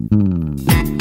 Mm.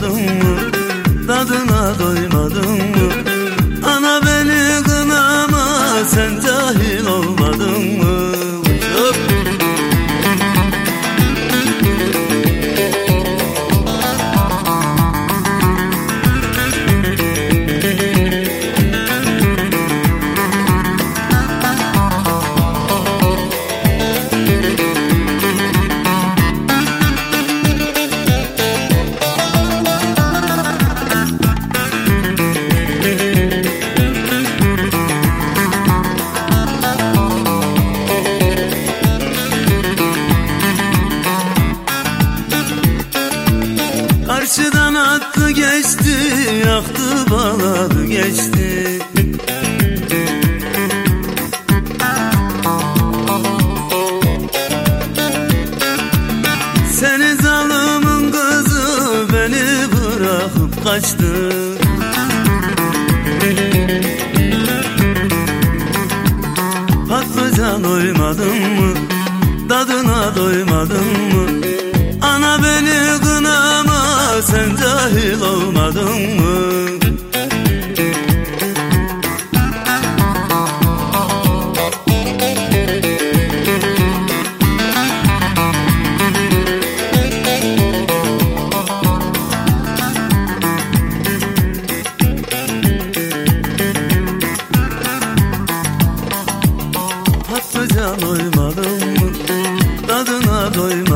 the kalalım geçti Yaktı bağladı geçti Seni zalımın kızı Beni bırakıp kaçtı Patlıcan uymadın mı? Tadına doymadın mı? Sen cahil olmadın mı? Patlıcan uymadın mı? Tadına doymadın